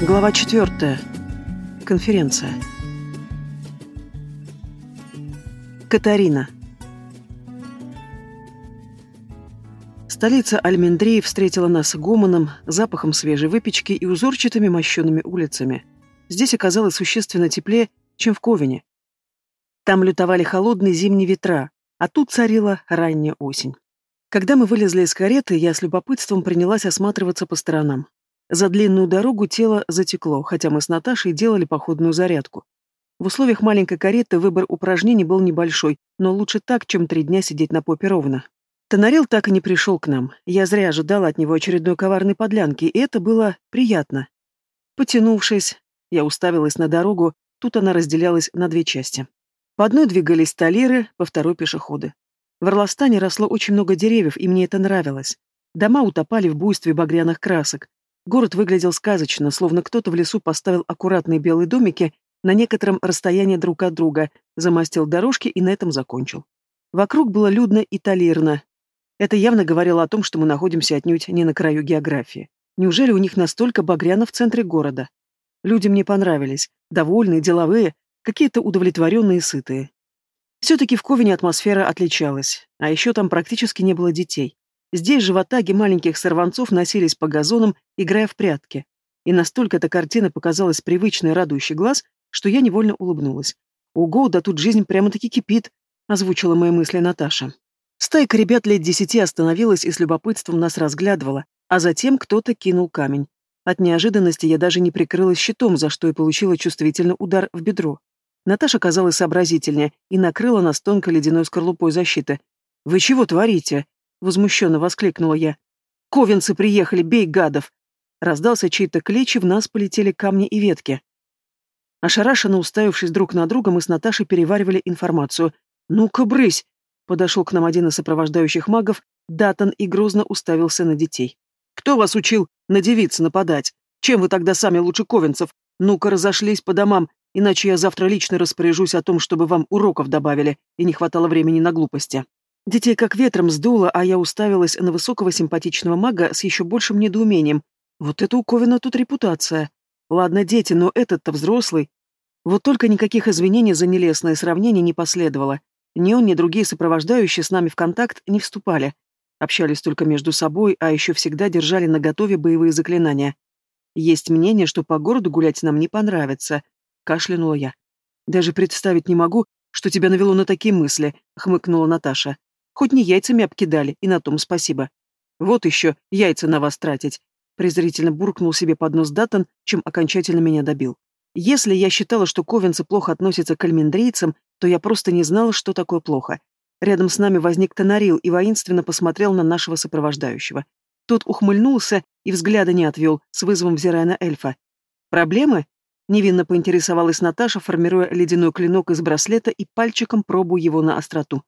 Глава 4. Конференция. Катарина. Столица Альмендрии встретила нас гомоном, запахом свежей выпечки и узорчатыми мощеными улицами. Здесь оказалось существенно теплее, чем в Ковине. Там лютовали холодные зимние ветра, а тут царила ранняя осень. Когда мы вылезли из кареты, я с любопытством принялась осматриваться по сторонам. За длинную дорогу тело затекло, хотя мы с Наташей делали походную зарядку. В условиях маленькой кареты выбор упражнений был небольшой, но лучше так, чем три дня сидеть на попе ровно. Тонарил так и не пришел к нам. Я зря ожидала от него очередной коварной подлянки, и это было приятно. Потянувшись, я уставилась на дорогу, тут она разделялась на две части. По одной двигались талеры, по второй — пешеходы. В Орластане росло очень много деревьев, и мне это нравилось. Дома утопали в буйстве багряных красок. Город выглядел сказочно, словно кто-то в лесу поставил аккуратные белые домики на некотором расстоянии друг от друга, замостил дорожки и на этом закончил. Вокруг было людно и талирно. Это явно говорило о том, что мы находимся отнюдь не на краю географии. Неужели у них настолько багряно в центре города? Люди мне понравились, довольные, деловые, какие-то удовлетворенные и сытые. Все-таки в Ковине атмосфера отличалась, а еще там практически не было детей. Здесь атаге маленьких сорванцов носились по газонам, играя в прятки. И настолько эта картина показалась привычной радующий глаз, что я невольно улыбнулась. «Ого, да тут жизнь прямо-таки кипит», — озвучила мои мысли Наташа. Стайка ребят лет десяти остановилась и с любопытством нас разглядывала, а затем кто-то кинул камень. От неожиданности я даже не прикрылась щитом, за что и получила чувствительный удар в бедро. Наташа казалась сообразительнее и накрыла нас тонкой ледяной скорлупой защиты. «Вы чего творите?» — возмущенно воскликнула я. «Ковенцы приехали, бей гадов!» Раздался чей-то клич, и в нас полетели камни и ветки. Ошарашенно уставившись друг на друга, мы с Наташей переваривали информацию. «Ну-ка, брысь!» — подошел к нам один из сопровождающих магов, Датан и грозно уставился на детей. «Кто вас учил на девиц нападать? Чем вы тогда сами лучше ковенцев? Ну-ка, разошлись по домам Иначе я завтра лично распоряжусь о том, чтобы вам уроков добавили, и не хватало времени на глупости. Детей как ветром сдуло, а я уставилась на высокого симпатичного мага с еще большим недоумением. Вот это у Ковина тут репутация. Ладно, дети, но этот-то взрослый. Вот только никаких извинений за нелестное сравнение не последовало. Ни он, ни другие сопровождающие с нами в контакт не вступали. Общались только между собой, а еще всегда держали наготове боевые заклинания. Есть мнение, что по городу гулять нам не понравится, кашлянула я. Даже представить не могу, что тебя навело на такие мысли, хмыкнула Наташа. Хоть не яйцами обкидали, и на том спасибо. Вот еще яйца на вас тратить. Презрительно буркнул себе под нос Датон, чем окончательно меня добил. Если я считала, что ковенцы плохо относятся к альмендрийцам, то я просто не знала, что такое плохо. Рядом с нами возник Тонарил и воинственно посмотрел на нашего сопровождающего. Тот ухмыльнулся и взгляда не отвел, с вызовом взирая на эльфа. «Проблемы?» Невинно поинтересовалась Наташа, формируя ледяной клинок из браслета и пальчиком пробуя его на остроту.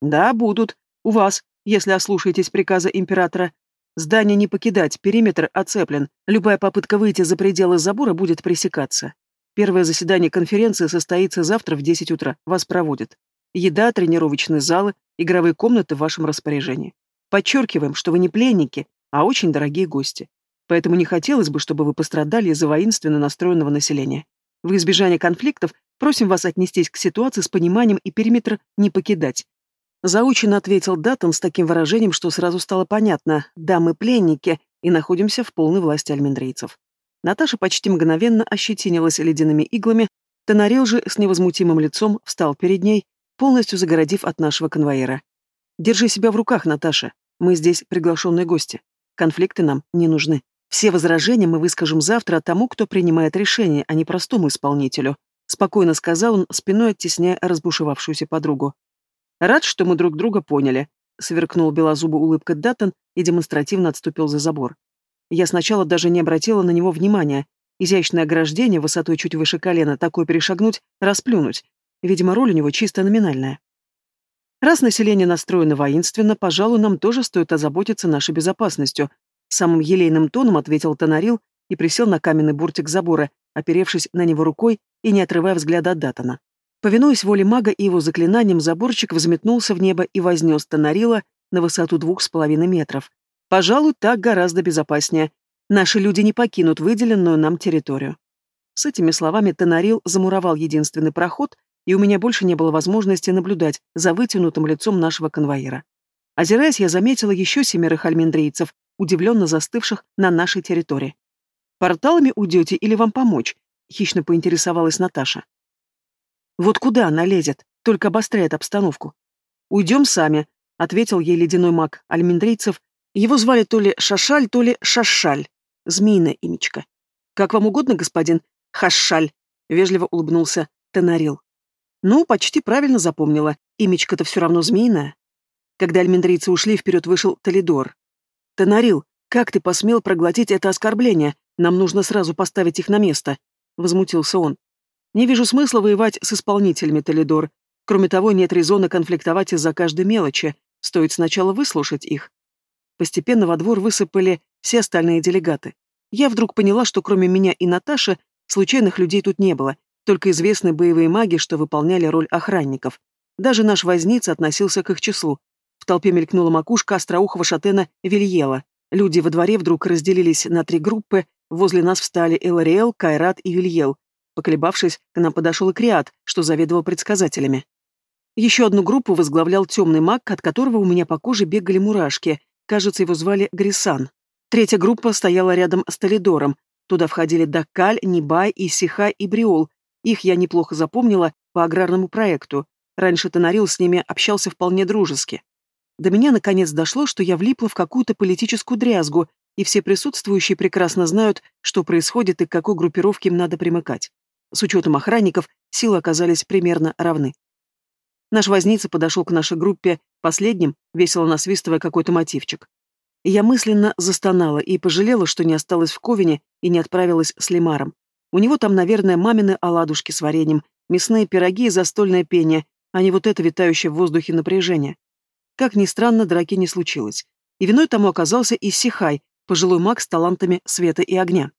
«Да, будут. У вас, если ослушаетесь приказа императора. Здание не покидать, периметр оцеплен. Любая попытка выйти за пределы забора будет пресекаться. Первое заседание конференции состоится завтра в 10 утра. Вас проводят. Еда, тренировочные залы, игровые комнаты в вашем распоряжении. Подчеркиваем, что вы не пленники, а очень дорогие гости. Поэтому не хотелось бы, чтобы вы пострадали из-за воинственно настроенного населения. В избежание конфликтов просим вас отнестись к ситуации с пониманием и периметр не покидать. Заученно ответил Даттон с таким выражением, что сразу стало понятно, да, мы пленники и находимся в полной власти альмендрейцев. Наташа почти мгновенно ощетинилась ледяными иглами, Тонарил же с невозмутимым лицом встал перед ней, полностью загородив от нашего конвоира. «Держи себя в руках, Наташа. Мы здесь приглашенные гости. Конфликты нам не нужны». Все возражения мы выскажем завтра тому, кто принимает решение, а не простому исполнителю», — спокойно сказал он, спиной оттесняя разбушевавшуюся подругу. «Рад, что мы друг друга поняли», — сверкнул белозубо улыбка Даттон и демонстративно отступил за забор. Я сначала даже не обратила на него внимания. Изящное ограждение высотой чуть выше колена, такое перешагнуть, расплюнуть. Видимо, роль у него чисто номинальная. Раз население настроено воинственно, пожалуй, нам тоже стоит озаботиться нашей безопасностью, Самым елейным тоном ответил Тонарил и присел на каменный бортик забора, оперевшись на него рукой и не отрывая взгляда от Датана. Повинуясь воле мага и его заклинанием, заборчик взметнулся в небо и вознес Тонарила на высоту двух с половиной метров. Пожалуй, так гораздо безопаснее. Наши люди не покинут выделенную нам территорию. С этими словами Тонарил замуровал единственный проход, и у меня больше не было возможности наблюдать за вытянутым лицом нашего конвоира. Озираясь, я заметила еще семерых альминдрийцев, удивленно застывших на нашей территории. «Порталами уйдете или вам помочь?» — хищно поинтересовалась Наташа. «Вот куда она лезет, только обостряет обстановку». «Уйдем сами», — ответил ей ледяной маг альминдрийцев. Его звали то ли Шашаль, то ли Шашаль. Змеиное имечко. «Как вам угодно, господин Хашаль», — вежливо улыбнулся Тенарил. Ну, почти правильно запомнила. Имечко-то все равно змеиное. Когда альминдрийцы ушли, вперед вышел Толидор. «Тонарил, как ты посмел проглотить это оскорбление? Нам нужно сразу поставить их на место», — возмутился он. «Не вижу смысла воевать с исполнителями, Толидор. Кроме того, нет резона конфликтовать из-за каждой мелочи. Стоит сначала выслушать их». Постепенно во двор высыпали все остальные делегаты. Я вдруг поняла, что кроме меня и Наташи, случайных людей тут не было, только известные боевые маги, что выполняли роль охранников. Даже наш возница относился к их числу. В толпе мелькнула макушка остроухого шатена Вильела. Люди во дворе вдруг разделились на три группы, возле нас встали Элариэл, Кайрат и Вильел. Поколебавшись, к нам подошел и Криат, что заведовал предсказателями. Еще одну группу возглавлял темный маг, от которого у меня по коже бегали мурашки. Кажется, его звали Грисан. Третья группа стояла рядом с Толидором. Туда входили Даккаль, Нибай, Исиха и Бриол, их я неплохо запомнила по аграрному проекту. Раньше Тонарил с ними общался вполне дружески. До меня наконец дошло, что я влипла в какую-то политическую дрязгу, и все присутствующие прекрасно знают, что происходит и к какой группировке им надо примыкать. С учетом охранников, силы оказались примерно равны. Наш возница подошел к нашей группе последним, весело насвистывая какой-то мотивчик. Я мысленно застонала и пожалела, что не осталась в Ковине и не отправилась с Лимаром. У него там, наверное, мамины оладушки с вареньем, мясные пироги и застольное пение, а не вот это витающее в воздухе напряжение. Как ни странно, драки не случилось. И виной тому оказался Иссихай, пожилой маг с талантами света и огня.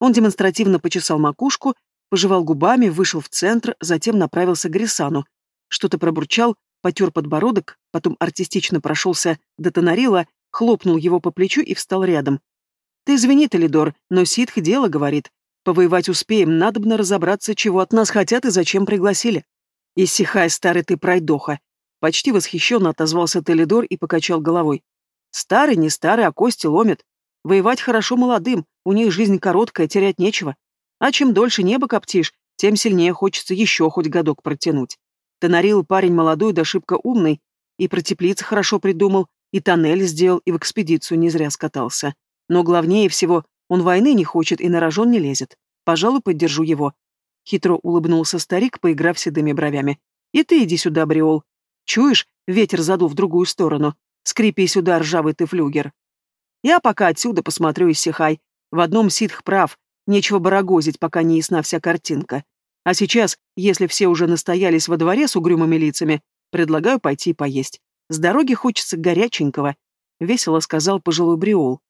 Он демонстративно почесал макушку, пожевал губами, вышел в центр, затем направился к Грисану. Что-то пробурчал, потер подбородок, потом артистично прошелся до Тонарила, хлопнул его по плечу и встал рядом. «Ты извини, Толидор, но ситх дело говорит. Повоевать успеем, надобно разобраться, чего от нас хотят и зачем пригласили. Иссихай, старый ты пройдоха. Почти восхищенно отозвался Телидор и покачал головой. Старый, не старый, а кости ломит. Воевать хорошо молодым, у них жизнь короткая, терять нечего. А чем дольше небо коптишь, тем сильнее хочется еще хоть годок протянуть. Тонарил парень молодой да шибко умный, и про теплицы хорошо придумал, и тоннель сделал, и в экспедицию не зря скатался. Но главнее всего, он войны не хочет и на рожон не лезет. Пожалуй, поддержу его. Хитро улыбнулся старик, поиграв седыми бровями. И ты иди сюда, Бриол. Чуешь, ветер задул в другую сторону. Скрипи сюда, ржавый ты флюгер. Я пока отсюда посмотрю и сихай. В одном ситх прав. Нечего барагозить, пока не ясна вся картинка. А сейчас, если все уже настоялись во дворе с угрюмыми лицами, предлагаю пойти поесть. С дороги хочется горяченького, — весело сказал пожилой Бриол.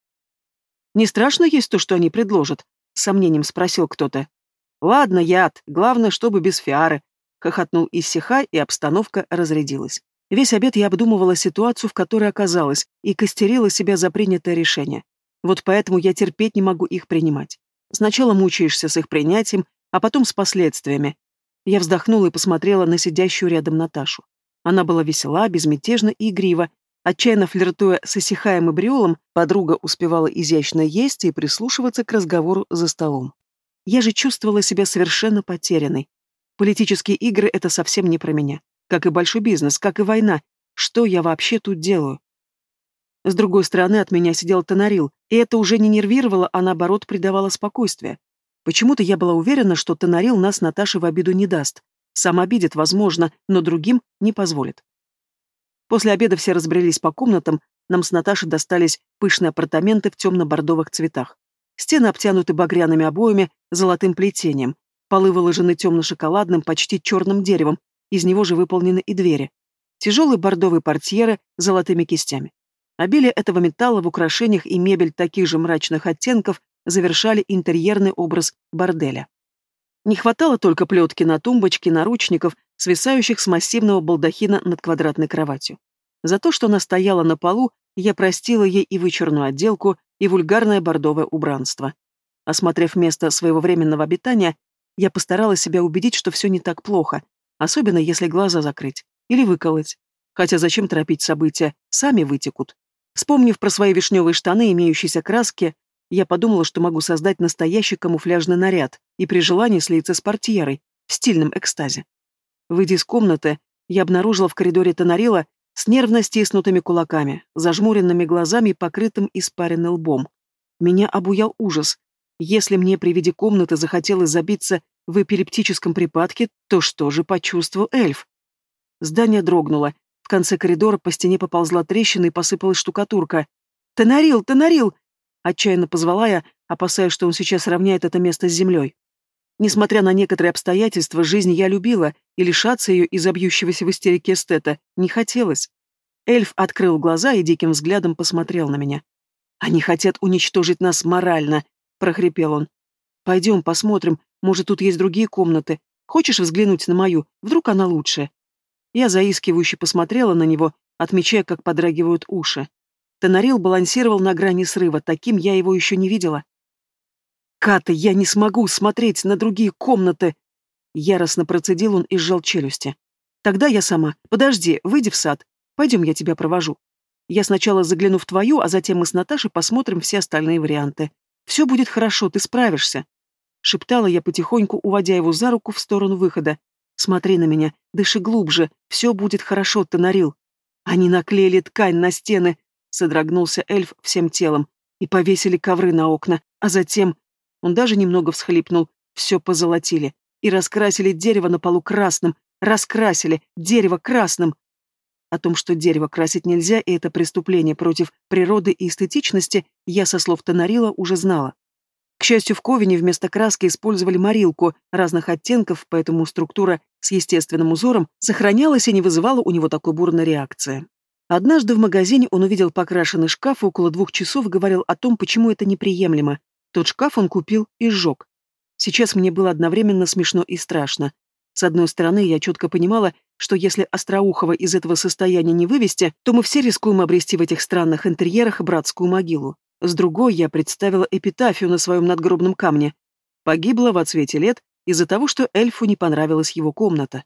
«Не страшно есть то, что они предложат?» — сомнением спросил кто-то. «Ладно, яд, главное, чтобы без фиары», — хохотнул Иссихай, и обстановка разрядилась. Весь обед я обдумывала ситуацию, в которой оказалась, и костерила себя за принятое решение. Вот поэтому я терпеть не могу их принимать. Сначала мучаешься с их принятием, а потом с последствиями. Я вздохнула и посмотрела на сидящую рядом Наташу. Она была весела, безмятежна и игрива, Отчаянно флиртуя с осихаем и бриолом, подруга успевала изящно есть и прислушиваться к разговору за столом. Я же чувствовала себя совершенно потерянной. Политические игры — это совсем не про меня. Как и большой бизнес, как и война. Что я вообще тут делаю? С другой стороны от меня сидел Тонарил, и это уже не нервировало, а наоборот придавало спокойствие. Почему-то я была уверена, что Тонарил нас Наташе в обиду не даст. Сам обидит, возможно, но другим не позволит. После обеда все разбрелись по комнатам, нам с Наташей достались пышные апартаменты в темно-бордовых цветах. Стены обтянуты багряными обоями, золотым плетением. Полы выложены темно-шоколадным, почти черным деревом, из него же выполнены и двери. Тяжелые бордовые портьеры с золотыми кистями. Обилие этого металла в украшениях и мебель таких же мрачных оттенков завершали интерьерный образ борделя. Не хватало только плетки на тумбочке, наручников, свисающих с массивного балдахина над квадратной кроватью. За то, что она стояла на полу, я простила ей и вычурную отделку, и вульгарное бордовое убранство. Осмотрев место своего временного обитания, я постаралась себя убедить, что все не так плохо, особенно если глаза закрыть или выколоть. Хотя зачем торопить события, сами вытекут. Вспомнив про свои вишневые штаны, имеющиеся краски, я подумала, что могу создать настоящий камуфляжный наряд и при желании слиться с портьерой в стильном экстазе. Выйдя из комнаты, я обнаружила в коридоре Тонарила с нервно стиснутыми кулаками, зажмуренными глазами и покрытым испаренным лбом. Меня обуял ужас. Если мне при виде комнаты захотелось забиться в эпилептическом припадке, то что же почувствовал эльф? Здание дрогнуло. В конце коридора по стене поползла трещина и посыпалась штукатурка. «Тонарил! Тонарил!» Отчаянно позвала я, опасаясь, что он сейчас равняет это место с землей. Несмотря на некоторые обстоятельства, жизнь я любила, и лишаться ее из-за бьющегося в истерике эстета не хотелось. Эльф открыл глаза и диким взглядом посмотрел на меня. «Они хотят уничтожить нас морально», — прохрипел он. «Пойдем посмотрим, может, тут есть другие комнаты. Хочешь взглянуть на мою? Вдруг она лучше?» Я заискивающе посмотрела на него, отмечая, как подрагивают уши. Тонарил балансировал на грани срыва, таким я его еще не видела. «Ката, я не смогу смотреть на другие комнаты!» Яростно процедил он и сжал челюсти. «Тогда я сама. Подожди, выйди в сад. Пойдем, я тебя провожу. Я сначала загляну в твою, а затем мы с Наташей посмотрим все остальные варианты. Все будет хорошо, ты справишься». Шептала я потихоньку, уводя его за руку в сторону выхода. «Смотри на меня, дыши глубже, все будет хорошо, ты нарил». Они наклеили ткань на стены, содрогнулся эльф всем телом, и повесили ковры на окна, а затем он даже немного всхлипнул. Все позолотили. И раскрасили дерево на полу красным. Раскрасили дерево красным. О том, что дерево красить нельзя, и это преступление против природы и эстетичности, я со слов Тонарила уже знала. К счастью, в Ковине вместо краски использовали морилку разных оттенков, поэтому структура с естественным узором сохранялась и не вызывала у него такой бурной реакции. Однажды в магазине он увидел покрашенный шкаф и около двух часов говорил о том, почему это неприемлемо, тот шкаф он купил и сжег. Сейчас мне было одновременно смешно и страшно. С одной стороны, я четко понимала, что если Остроухова из этого состояния не вывести, то мы все рискуем обрести в этих странных интерьерах братскую могилу. С другой, я представила эпитафию на своем надгробном камне. Погибла в отсвете лет из-за того, что эльфу не понравилась его комната.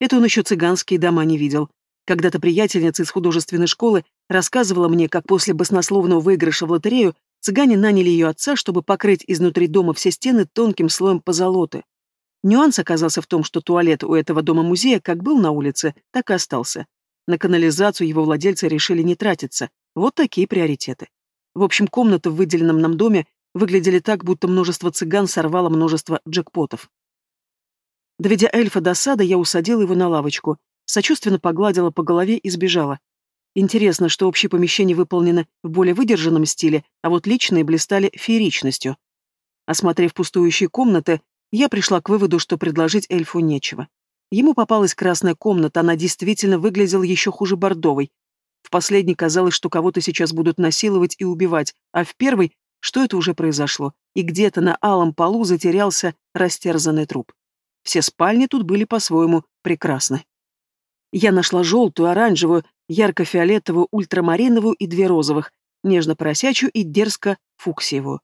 Это он еще цыганские дома не видел. Когда-то приятельница из художественной школы рассказывала мне, как после баснословного выигрыша в лотерею Цыгане наняли ее отца, чтобы покрыть изнутри дома все стены тонким слоем позолоты. Нюанс оказался в том, что туалет у этого дома-музея как был на улице, так и остался. На канализацию его владельцы решили не тратиться. Вот такие приоритеты. В общем, комнаты в выделенном нам доме выглядели так, будто множество цыган сорвало множество джекпотов. Доведя эльфа до сада, я усадила его на лавочку, сочувственно погладила по голове и сбежала. Интересно, что общее помещение выполнено в более выдержанном стиле, а вот личные блистали фееричностью. Осмотрев пустующие комнаты, я пришла к выводу, что предложить эльфу нечего. Ему попалась красная комната, она действительно выглядела еще хуже бордовой. В последней казалось, что кого-то сейчас будут насиловать и убивать, а в первой, что это уже произошло, и где-то на алом полу затерялся растерзанный труп. Все спальни тут были по-своему прекрасны. Я нашла желтую, оранжевую, ярко-фиолетовую, ультрамариновую и две розовых, нежно-поросячью и дерзко-фуксиевую.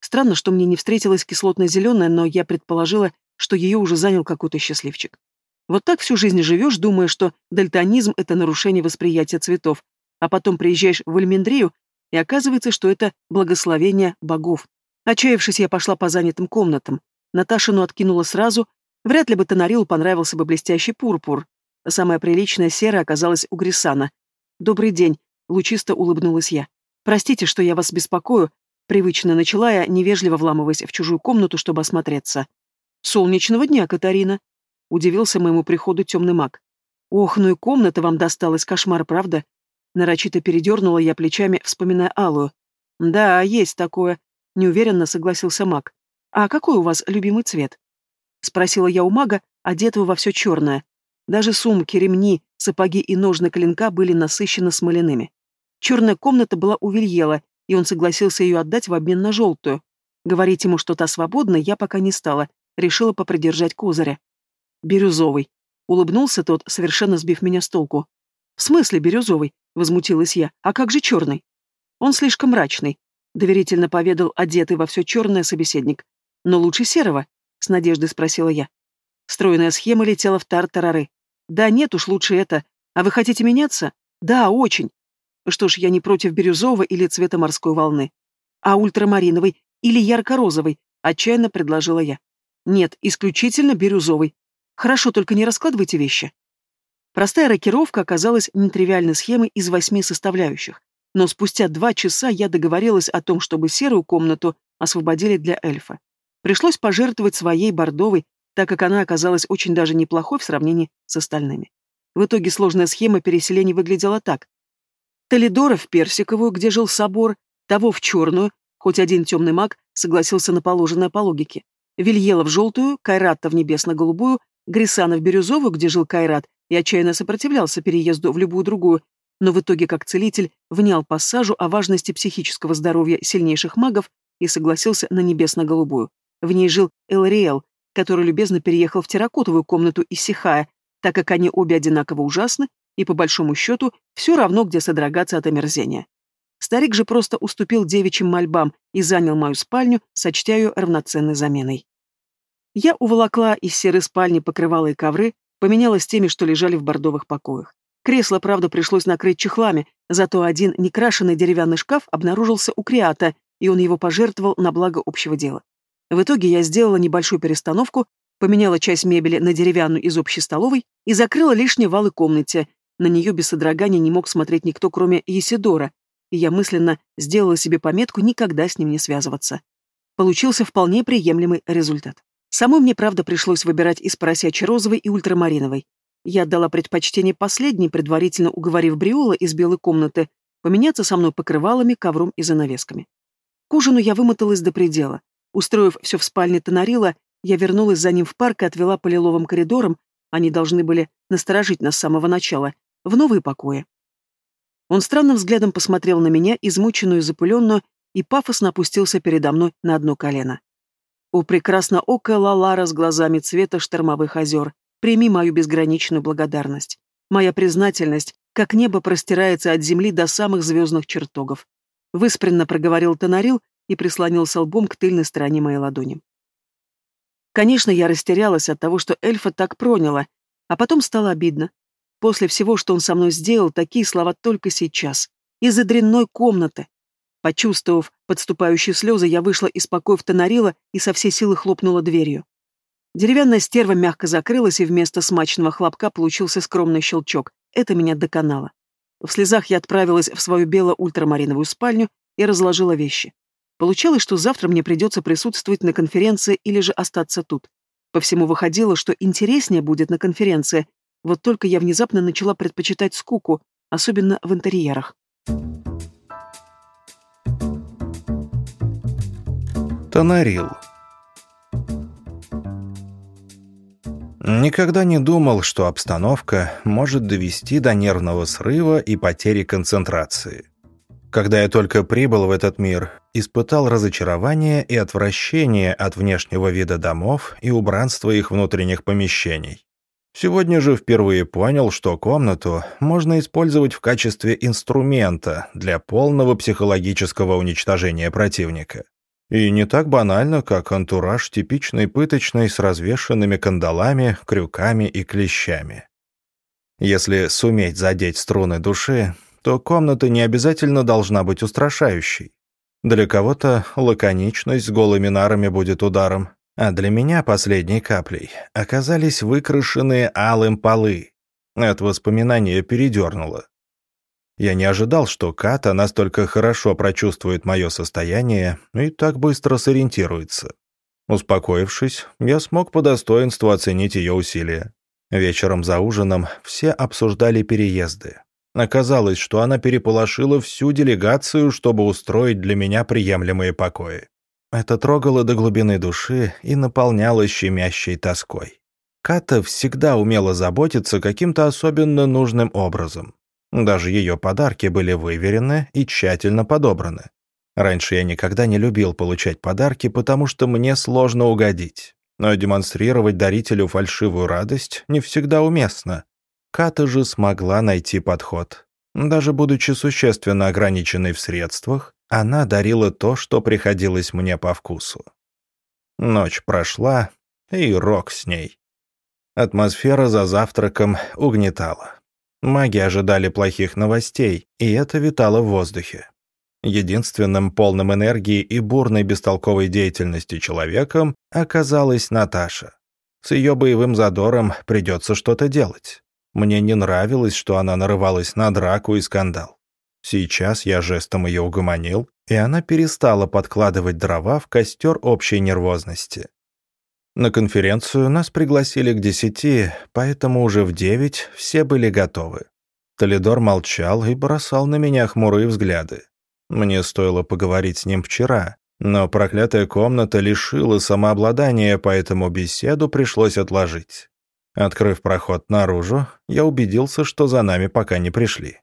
Странно, что мне не встретилась кислотно-зеленая, но я предположила, что ее уже занял какой-то счастливчик. Вот так всю жизнь живешь, думая, что дальтонизм — это нарушение восприятия цветов, а потом приезжаешь в Альмендрию, и оказывается, что это благословение богов. Отчаявшись, я пошла по занятым комнатам. Наташину откинула сразу, вряд ли бы Тонарилу понравился бы блестящий пурпур, Самая приличная серая оказалась у Грисана. «Добрый день», — лучисто улыбнулась я. «Простите, что я вас беспокою», — привычно начала я, невежливо вламываясь в чужую комнату, чтобы осмотреться. «Солнечного дня, Катарина», — удивился моему приходу темный маг. «Ох, ну и комната вам досталась, кошмар, правда?» Нарочито передернула я плечами, вспоминая Алую. «Да, есть такое», — неуверенно согласился маг. «А какой у вас любимый цвет?» Спросила я у мага, одетого во все черное. Даже сумки, ремни, сапоги и ножны клинка были насыщенно смоляными. Черная комната была у Вильела, и он согласился ее отдать в обмен на желтую. Говорить ему, что та свободна, я пока не стала, решила попридержать козыря. «Бирюзовый», — улыбнулся тот, совершенно сбив меня с толку. «В смысле бирюзовый?» — возмутилась я. «А как же черный?» «Он слишком мрачный», — доверительно поведал одетый во все черное собеседник. «Но лучше серого?» — с надеждой спросила я. Стройная схема летела в тар-тарары. «Да нет уж, лучше это. А вы хотите меняться?» «Да, очень». Что ж, я не против бирюзового или цвета морской волны. «А ультрамариновый или ярко-розовый?» — отчаянно предложила я. «Нет, исключительно бирюзовый. Хорошо, только не раскладывайте вещи». Простая рокировка оказалась нетривиальной схемой из восьми составляющих, но спустя два часа я договорилась о том, чтобы серую комнату освободили для эльфа. Пришлось пожертвовать своей бордовой, так как она оказалась очень даже неплохой в сравнении с остальными. В итоге сложная схема переселения выглядела так. Толидора в персиковую, где жил собор, того в черную, хоть один темный маг согласился на положенное по логике. Вильела в желтую, Кайратта в небесно-голубую, Грисана в бирюзовую, где жил Кайрат, и отчаянно сопротивлялся переезду в любую другую, но в итоге как целитель внял пассажу о важности психического здоровья сильнейших магов и согласился на небесно-голубую. В ней жил Элриэл, который любезно переехал в терракотовую комнату Исихая, так как они обе одинаково ужасны и, по большому счету, все равно, где содрогаться от омерзения. Старик же просто уступил девичьим мольбам и занял мою спальню, сочтя ее равноценной заменой. Я уволокла из серой спальни покрывала и ковры, поменяла с теми, что лежали в бордовых покоях. Кресло, правда, пришлось накрыть чехлами, зато один некрашенный деревянный шкаф обнаружился у Криата, и он его пожертвовал на благо общего дела. В итоге я сделала небольшую перестановку, поменяла часть мебели на деревянную из общей столовой и закрыла лишние валы комнате. На нее без содрогания не мог смотреть никто, кроме Есидора, и я мысленно сделала себе пометку никогда с ним не связываться. Получился вполне приемлемый результат. Самой мне, правда, пришлось выбирать из поросячьей розовой и ультрамариновой. Я отдала предпочтение последней, предварительно уговорив Бриола из белой комнаты поменяться со мной покрывалами, ковром и занавесками. К ужину я вымоталась до предела. Устроив все в спальне Тонарила, я вернулась за ним в парк и отвела по лиловым коридорам, они должны были насторожить нас с самого начала, в новые покои. Он странным взглядом посмотрел на меня, измученную и запыленную, и пафосно опустился передо мной на одно колено. О, прекрасно око Лалара с глазами цвета штормовых озер, прими мою безграничную благодарность. Моя признательность, как небо простирается от земли до самых звездных чертогов. Выспренно проговорил Тонарил и прислонился лбом к тыльной стороне моей ладони. Конечно, я растерялась от того, что эльфа так проняла, а потом стало обидно. После всего, что он со мной сделал, такие слова только сейчас. Из-за дрянной комнаты. Почувствовав подступающие слезы, я вышла из покоев Тонарила и со всей силы хлопнула дверью. Деревянная стерва мягко закрылась, и вместо смачного хлопка получился скромный щелчок. Это меня доконало. В слезах я отправилась в свою бело-ультрамариновую спальню и разложила вещи. Получалось, что завтра мне придется присутствовать на конференции или же остаться тут. По всему выходило, что интереснее будет на конференции, вот только я внезапно начала предпочитать скуку, особенно в интерьерах. Тонарил. Никогда не думал, что обстановка может довести до нервного срыва и потери концентрации. Когда я только прибыл в этот мир, испытал разочарование и отвращение от внешнего вида домов и убранства их внутренних помещений. Сегодня же впервые понял, что комнату можно использовать в качестве инструмента для полного психологического уничтожения противника. И не так банально, как антураж типичной пыточной с развешенными кандалами, крюками и клещами. Если суметь задеть струны души, то комната не обязательно должна быть устрашающей. Для кого-то лаконичность с голыми нарами будет ударом, а для меня последней каплей оказались выкрашенные алым полы. От воспоминания передернуло. Я не ожидал, что Ката настолько хорошо прочувствует мое состояние и так быстро сориентируется. Успокоившись, я смог по достоинству оценить ее усилия. Вечером за ужином все обсуждали переезды. Оказалось, что она переполошила всю делегацию, чтобы устроить для меня приемлемые покои. Это трогало до глубины души и наполняло щемящей тоской. Ката всегда умела заботиться каким-то особенно нужным образом. Даже ее подарки были выверены и тщательно подобраны. Раньше я никогда не любил получать подарки, потому что мне сложно угодить. Но демонстрировать дарителю фальшивую радость не всегда уместно. Ката же смогла найти подход. Даже будучи существенно ограниченной в средствах, она дарила то, что приходилось мне по вкусу. Ночь прошла, и рок с ней. Атмосфера за завтраком угнетала. Маги ожидали плохих новостей, и это витало в воздухе. Единственным полным энергии и бурной бестолковой деятельности человеком оказалась Наташа. С ее боевым задором придется что-то делать. Мне не нравилось, что она нарывалась на драку и скандал. Сейчас я жестом ее угомонил, и она перестала подкладывать дрова в костер общей нервозности. На конференцию нас пригласили к десяти, поэтому уже в девять все были готовы. Толидор молчал и бросал на меня хмурые взгляды. Мне стоило поговорить с ним вчера, но проклятая комната лишила самообладания, поэтому беседу пришлось отложить. Открыв проход наружу, я убедился, что за нами пока не пришли.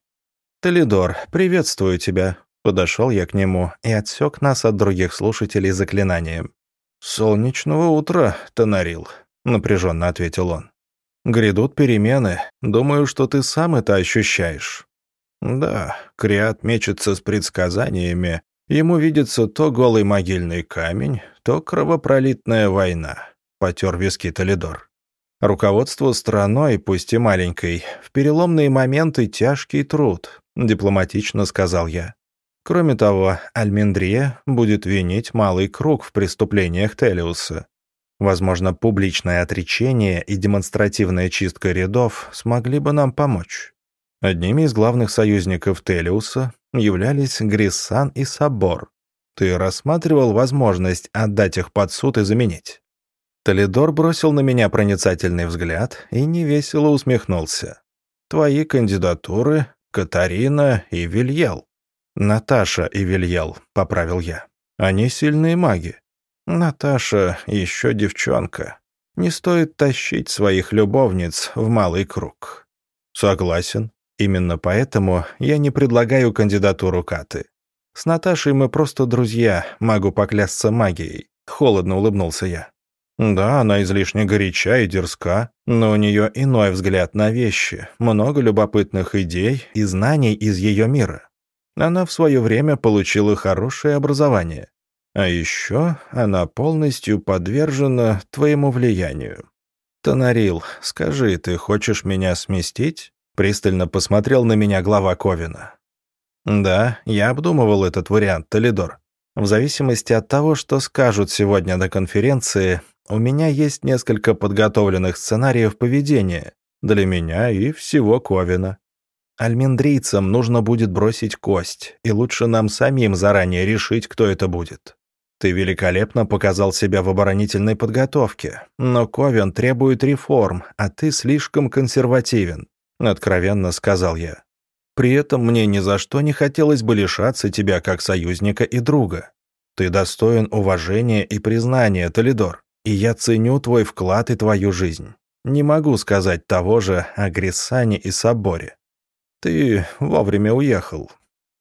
«Толидор, приветствую тебя», — подошел я к нему и отсек нас от других слушателей заклинанием. «Солнечного утра, Тонарил», — напряженно ответил он. «Грядут перемены. Думаю, что ты сам это ощущаешь». «Да, Криат мечется с предсказаниями. Ему видится то голый могильный камень, то кровопролитная война», — потер виски Толидор. «Руководство страной, пусть и маленькой, в переломные моменты тяжкий труд», — дипломатично сказал я. Кроме того, Альмендрия будет винить малый круг в преступлениях Телиуса. Возможно, публичное отречение и демонстративная чистка рядов смогли бы нам помочь. Одними из главных союзников Телиуса являлись Гриссан и Собор. Ты рассматривал возможность отдать их под суд и заменить? Толидор бросил на меня проницательный взгляд и невесело усмехнулся. Твои кандидатуры — Катарина и Вильел. «Наташа и Вильел», — поправил я. «Они сильные маги. Наташа еще девчонка. Не стоит тащить своих любовниц в малый круг». «Согласен. Именно поэтому я не предлагаю кандидатуру Каты. С Наташей мы просто друзья, могу поклясться магией», — холодно улыбнулся я. «Да, она излишне горяча и дерзка, но у нее иной взгляд на вещи, много любопытных идей и знаний из ее мира. Она в свое время получила хорошее образование. А еще она полностью подвержена твоему влиянию. Тонарил, скажи, ты хочешь меня сместить?» Пристально посмотрел на меня глава Ковина. «Да, я обдумывал этот вариант, Толидор. В зависимости от того, что скажут сегодня на конференции, у меня есть несколько подготовленных сценариев поведения для меня и всего Ковина. Альмендрийцам нужно будет бросить кость, и лучше нам самим заранее решить, кто это будет. Ты великолепно показал себя в оборонительной подготовке, но Ковен требует реформ, а ты слишком консервативен», — откровенно сказал я. «При этом мне ни за что не хотелось бы лишаться тебя как союзника и друга. Ты достоин уважения и признания, Толидор, и я ценю твой вклад и твою жизнь. Не могу сказать того же о Гриссане и Соборе. Ты вовремя уехал.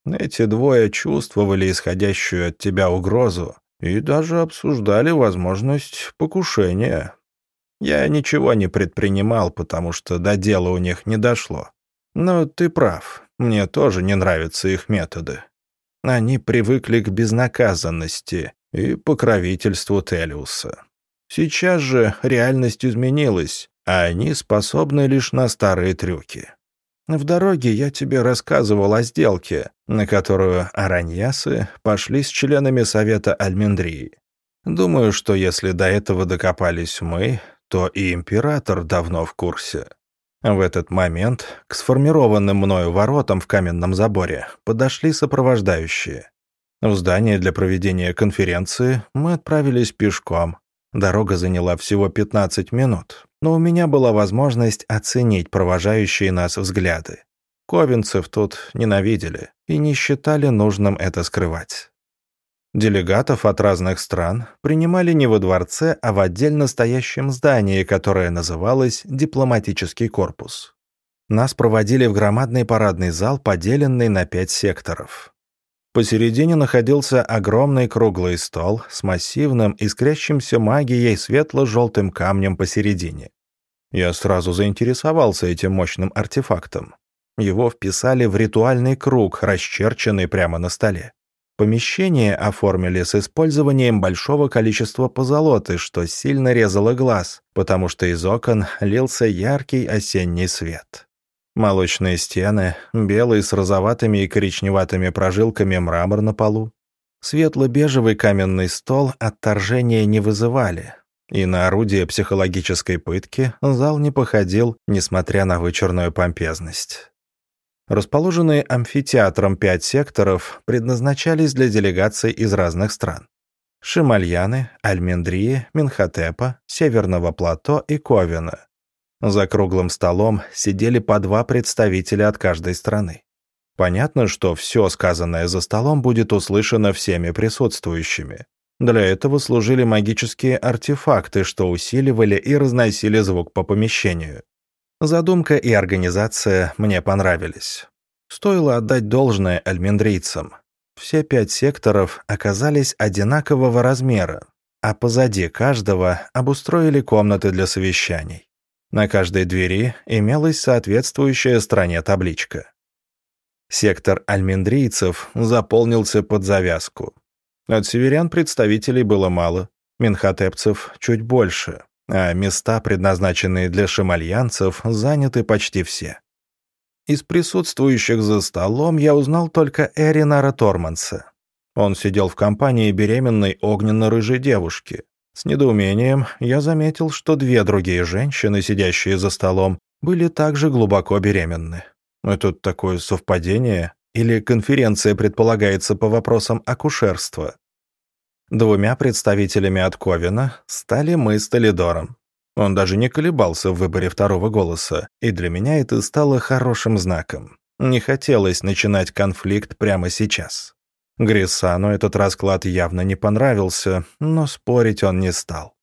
Эти двое чувствовали исходящую от тебя угрозу и даже обсуждали возможность покушения. Я ничего не предпринимал, потому что до дела у них не дошло. Но ты прав, мне тоже не нравятся их методы. Они привыкли к безнаказанности и покровительству Телиуса. Сейчас же реальность изменилась, а они способны лишь на старые трюки. В дороге я тебе рассказывал о сделке, на которую араньясы пошли с членами Совета Альмендрии. Думаю, что если до этого докопались мы, то и император давно в курсе. В этот момент к сформированным мною воротам в каменном заборе подошли сопровождающие. В здание для проведения конференции мы отправились пешком. Дорога заняла всего 15 минут, но у меня была возможность оценить провожающие нас взгляды. Ковенцев тут ненавидели и не считали нужным это скрывать. Делегатов от разных стран принимали не во дворце, а в отдельно стоящем здании, которое называлось «Дипломатический корпус». Нас проводили в громадный парадный зал, поделенный на пять секторов. Посередине находился огромный круглый стол с массивным, искрящимся магией светло-желтым камнем посередине. Я сразу заинтересовался этим мощным артефактом. Его вписали в ритуальный круг, расчерченный прямо на столе. Помещение оформили с использованием большого количества позолоты, что сильно резало глаз, потому что из окон лился яркий осенний свет. Молочные стены, белые с розоватыми и коричневатыми прожилками мрамор на полу. Светло-бежевый каменный стол отторжения не вызывали, и на орудие психологической пытки зал не походил, несмотря на вычурную помпезность. Расположенные амфитеатром пять секторов предназначались для делегаций из разных стран. Шимальяны, Альмендрии, Минхотепа, Северного плато и Ковена. За круглым столом сидели по два представителя от каждой страны. Понятно, что все сказанное за столом будет услышано всеми присутствующими. Для этого служили магические артефакты, что усиливали и разносили звук по помещению. Задумка и организация мне понравились. Стоило отдать должное альмендрийцам. Все пять секторов оказались одинакового размера, а позади каждого обустроили комнаты для совещаний. На каждой двери имелась соответствующая стране табличка. Сектор альмендрийцев заполнился под завязку. От северян представителей было мало, минхотепцев чуть больше а места, предназначенные для шамальянцев, заняты почти все. Из присутствующих за столом я узнал только Эринара Торманса. Он сидел в компании беременной огненно-рыжей девушки. С недоумением я заметил, что две другие женщины, сидящие за столом, были также глубоко беременны. Это такое совпадение? Или конференция предполагается по вопросам акушерства? Двумя представителями от Ковина стали мы с Толидором. Он даже не колебался в выборе второго голоса, и для меня это стало хорошим знаком. Не хотелось начинать конфликт прямо сейчас. Грисану этот расклад явно не понравился, но спорить он не стал.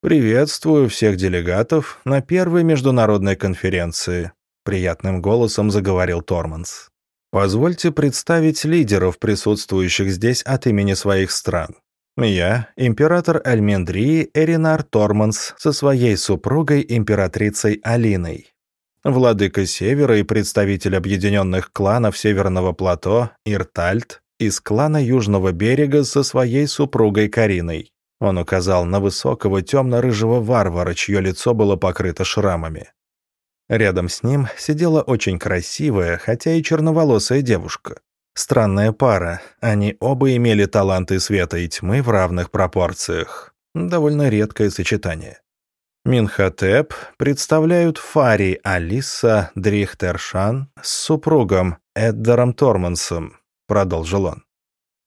«Приветствую всех делегатов на первой международной конференции», — приятным голосом заговорил Торманс. «Позвольте представить лидеров, присутствующих здесь от имени своих стран. Я, император Альмендрии Эринар Торманс со своей супругой императрицей Алиной. Владыка Севера и представитель объединенных кланов Северного плато Иртальт из клана Южного берега со своей супругой Кариной. Он указал на высокого темно-рыжего варвара, чье лицо было покрыто шрамами. Рядом с ним сидела очень красивая, хотя и черноволосая девушка. Странная пара. Они оба имели таланты света и тьмы в равных пропорциях. Довольно редкое сочетание. Минхотеп представляют Фари Алиса Дрихтершан с супругом Эддаром Тормансом, продолжил он.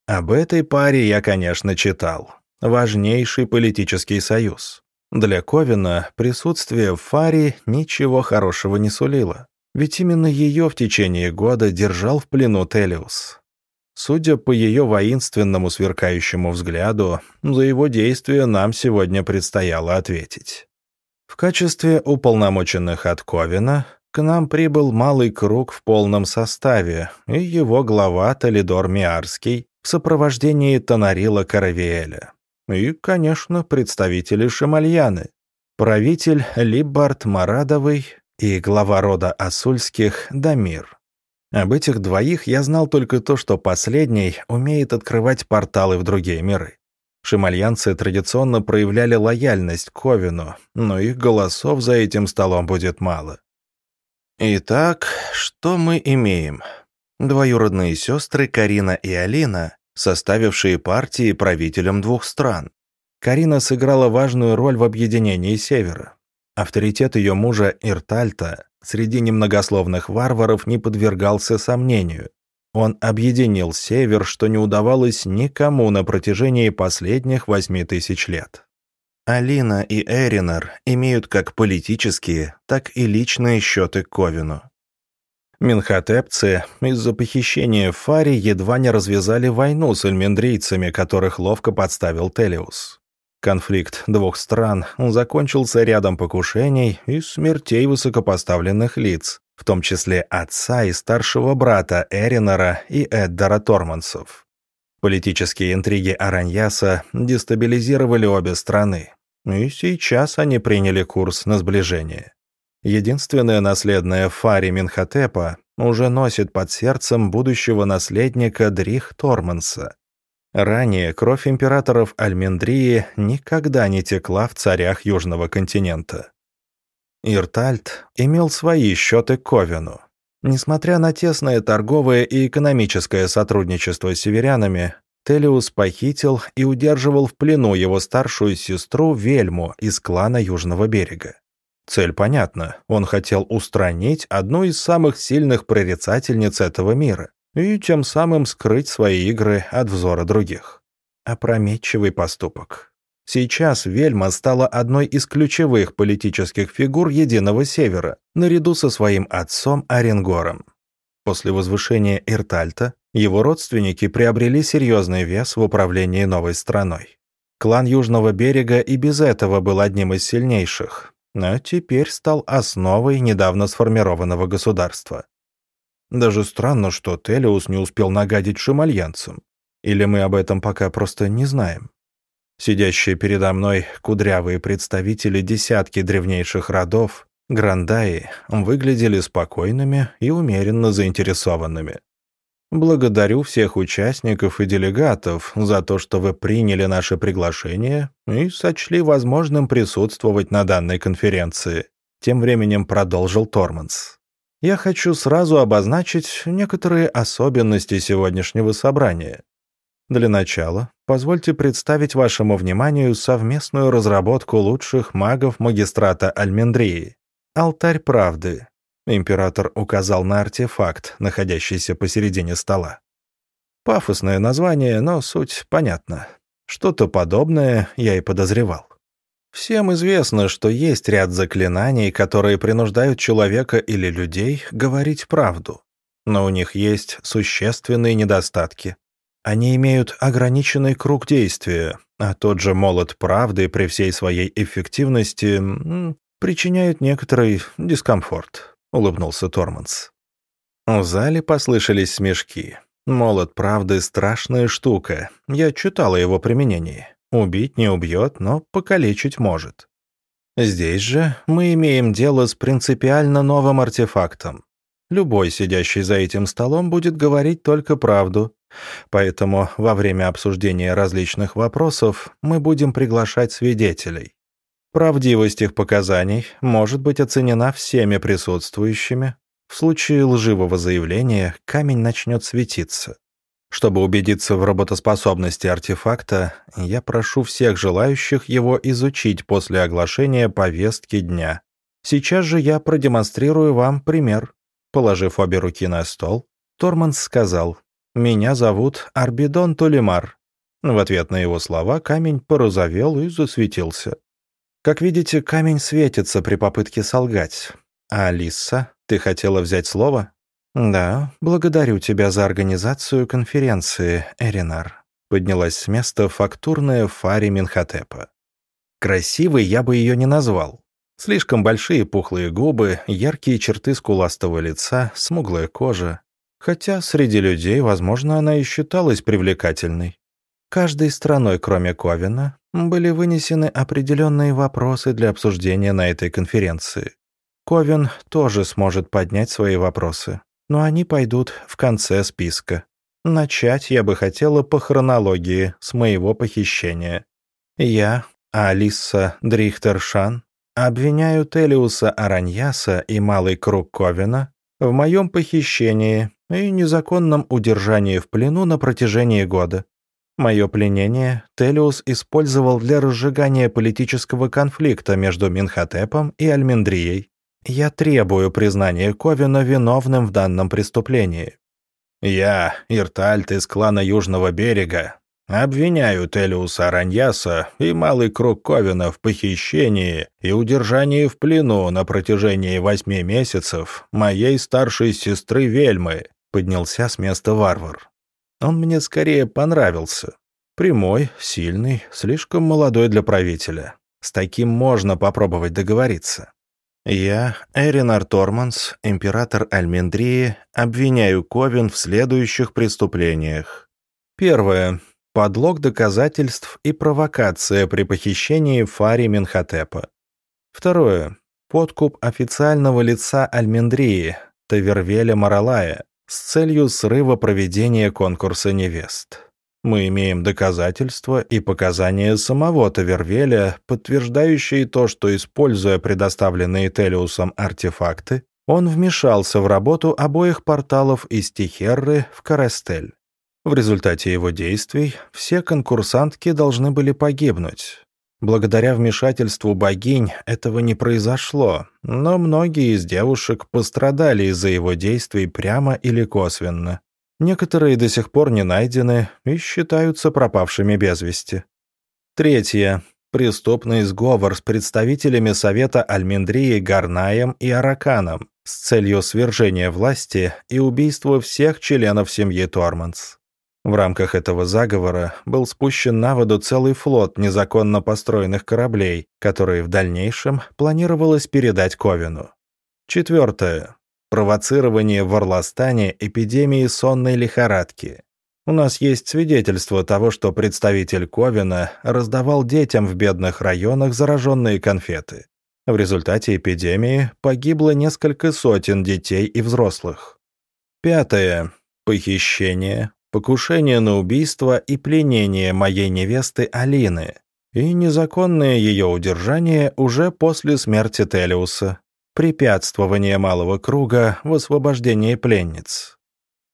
Об этой паре я, конечно, читал. Важнейший политический союз. Для Ковина присутствие в Фари ничего хорошего не сулило. Ведь именно ее в течение года держал в плену Телиус. Судя по ее воинственному сверкающему взгляду, за его действия нам сегодня предстояло ответить. В качестве уполномоченных от Ковина к нам прибыл малый круг в полном составе и его глава Толидор Миарский в сопровождении Тонарила Каравиэля. И, конечно, представители Шамальяны. Правитель Либбард Марадовый и глава рода Асульских Дамир. Об этих двоих я знал только то, что последний умеет открывать порталы в другие миры. Шимальянцы традиционно проявляли лояльность к Ковину, но их голосов за этим столом будет мало. Итак, что мы имеем? Двоюродные сестры Карина и Алина, составившие партии правителям двух стран. Карина сыграла важную роль в объединении Севера. Авторитет ее мужа Иртальта среди немногословных варваров не подвергался сомнению. Он объединил Север, что не удавалось никому на протяжении последних восьми тысяч лет. Алина и Эринар имеют как политические, так и личные счеты к Ковину. Минхотепцы из-за похищения Фари едва не развязали войну с альмендрийцами, которых ловко подставил Телиус. Конфликт двух стран закончился рядом покушений и смертей высокопоставленных лиц, в том числе отца и старшего брата Эринора и Эддара Тормансов. Политические интриги Араньяса дестабилизировали обе страны. И сейчас они приняли курс на сближение. Единственная наследная Фари Минхотепа уже носит под сердцем будущего наследника Дрих Торманса. Ранее кровь императоров Альмендрии никогда не текла в царях Южного континента. Иртальт имел свои счеты к Ковену. Несмотря на тесное торговое и экономическое сотрудничество с северянами, Телиус похитил и удерживал в плену его старшую сестру Вельму из клана Южного берега. Цель понятна, он хотел устранить одну из самых сильных прорицательниц этого мира и тем самым скрыть свои игры от взора других. Опрометчивый поступок. Сейчас Вельма стала одной из ключевых политических фигур Единого Севера, наряду со своим отцом Оренгором. После возвышения Иртальта его родственники приобрели серьезный вес в управлении новой страной. Клан Южного берега и без этого был одним из сильнейших, но теперь стал основой недавно сформированного государства. Даже странно, что Телиус не успел нагадить шимальянцам. Или мы об этом пока просто не знаем. Сидящие передо мной кудрявые представители десятки древнейших родов, Грандаи, выглядели спокойными и умеренно заинтересованными. Благодарю всех участников и делегатов за то, что вы приняли наше приглашение и сочли возможным присутствовать на данной конференции. Тем временем продолжил Торманс. Я хочу сразу обозначить некоторые особенности сегодняшнего собрания. Для начала, позвольте представить вашему вниманию совместную разработку лучших магов магистрата Альмендрии. «Алтарь правды», — император указал на артефакт, находящийся посередине стола. Пафосное название, но суть понятна. Что-то подобное я и подозревал. Всем известно, что есть ряд заклинаний, которые принуждают человека или людей говорить правду. Но у них есть существенные недостатки. Они имеют ограниченный круг действия, а тот же молот правды при всей своей эффективности причиняет некоторый дискомфорт», — улыбнулся Торманс. В зале послышались смешки. Молот правды — страшная штука. Я читал о его применении. Убить не убьет, но покалечить может. Здесь же мы имеем дело с принципиально новым артефактом. Любой, сидящий за этим столом, будет говорить только правду, Поэтому во время обсуждения различных вопросов мы будем приглашать свидетелей. Правдивость их показаний может быть оценена всеми присутствующими. В случае лживого заявления камень начнет светиться. Чтобы убедиться в работоспособности артефакта, я прошу всех желающих его изучить после оглашения повестки дня. Сейчас же я продемонстрирую вам пример. Положив обе руки на стол, Торманс сказал, «Меня зовут Арбидон Толимар». В ответ на его слова камень порозовел и засветился. Как видите, камень светится при попытке солгать. А Алиса, ты хотела взять слово? Да, благодарю тебя за организацию конференции, Эринар. Поднялась с места фактурная Фари Минхотепа. Красивой я бы ее не назвал. Слишком большие пухлые губы, яркие черты скуластого лица, смуглая кожа, Хотя среди людей, возможно, она и считалась привлекательной. Каждой страной, кроме Ковина, были вынесены определенные вопросы для обсуждения на этой конференции. Ковен тоже сможет поднять свои вопросы, но они пойдут в конце списка. Начать я бы хотела по хронологии с моего похищения. Я, Алиса Дрихтершан, обвиняю Телиуса Араньяса и малый круг Ковина в моем похищении и незаконном удержании в плену на протяжении года. Мое пленение Телиус использовал для разжигания политического конфликта между Минхотепом и Альмендрией. Я требую признания Ковина виновным в данном преступлении. Я, Иртальт из клана Южного берега, обвиняю Телиуса Араньяса и малый круг Ковина в похищении и удержании в плену на протяжении восьми месяцев моей старшей сестры Вельмы, поднялся с места варвар. Он мне скорее понравился. Прямой, сильный, слишком молодой для правителя. С таким можно попробовать договориться. Я, Эринар Торманс, император Альмендрии, обвиняю Ковен в следующих преступлениях. Первое. подлог доказательств и провокация при похищении Фари Менхотепа. Второе. Подкуп официального лица Альмендрии, Тавервеля Маралая, с целью срыва проведения конкурса невест. Мы имеем доказательства и показания самого Тавервеля, подтверждающие то, что, используя предоставленные Телиусом артефакты, он вмешался в работу обоих порталов из Тихерры в Карастель. В результате его действий все конкурсантки должны были погибнуть. Благодаря вмешательству богинь этого не произошло, но многие из девушек пострадали из-за его действий прямо или косвенно. Некоторые до сих пор не найдены и считаются пропавшими без вести. Третье. Преступный сговор с представителями Совета Альмендрии Гарнаем и Араканом с целью свержения власти и убийства всех членов семьи Торманс. В рамках этого заговора был спущен на воду целый флот незаконно построенных кораблей, которые в дальнейшем планировалось передать Ковину. Четвертое. Провоцирование в Орластане эпидемии сонной лихорадки. У нас есть свидетельство того, что представитель Ковина раздавал детям в бедных районах зараженные конфеты. В результате эпидемии погибло несколько сотен детей и взрослых. Пятое. Похищение, покушение на убийство и пленение моей невесты Алины и незаконное ее удержание уже после смерти Телиуса, препятствование малого круга в освобождении пленниц.